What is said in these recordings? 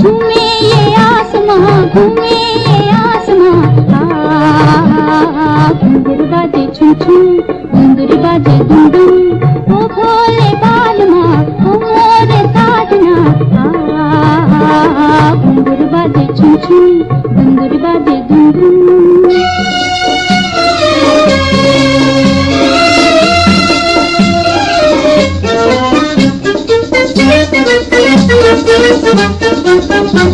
झूमे ये आसमां झूमे ये बाजे छुम छुम बाजे दुम भोले बाल बाजे छुम छुम बाजे दुम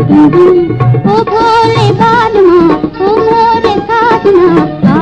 ओ भोले बालमा ओ मोरे साधना।